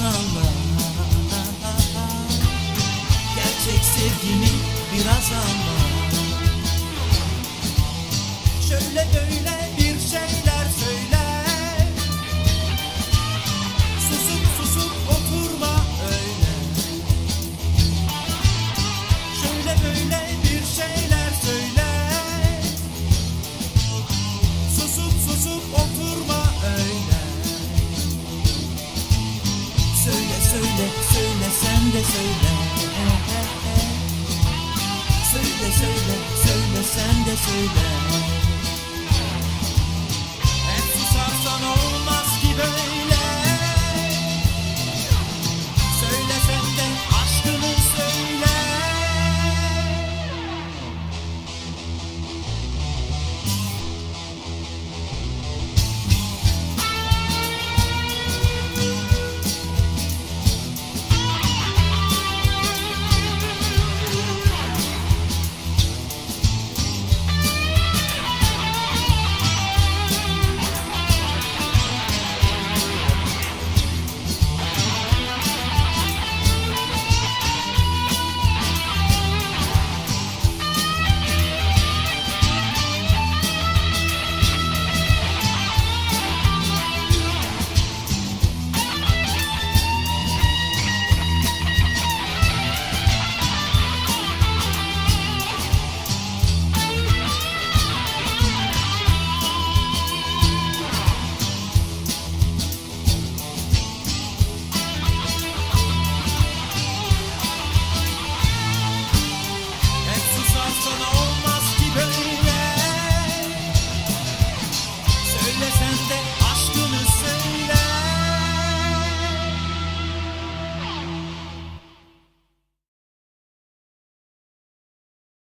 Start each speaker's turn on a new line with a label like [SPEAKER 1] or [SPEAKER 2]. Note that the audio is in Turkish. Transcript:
[SPEAKER 1] anla Gerçek sevgini biraz anla. Şöyle böyle bir şeyler söyle. Susup susup oturma öyle. Şöyle böyle söyle söyle. Söyle söyle söyle sen de söyle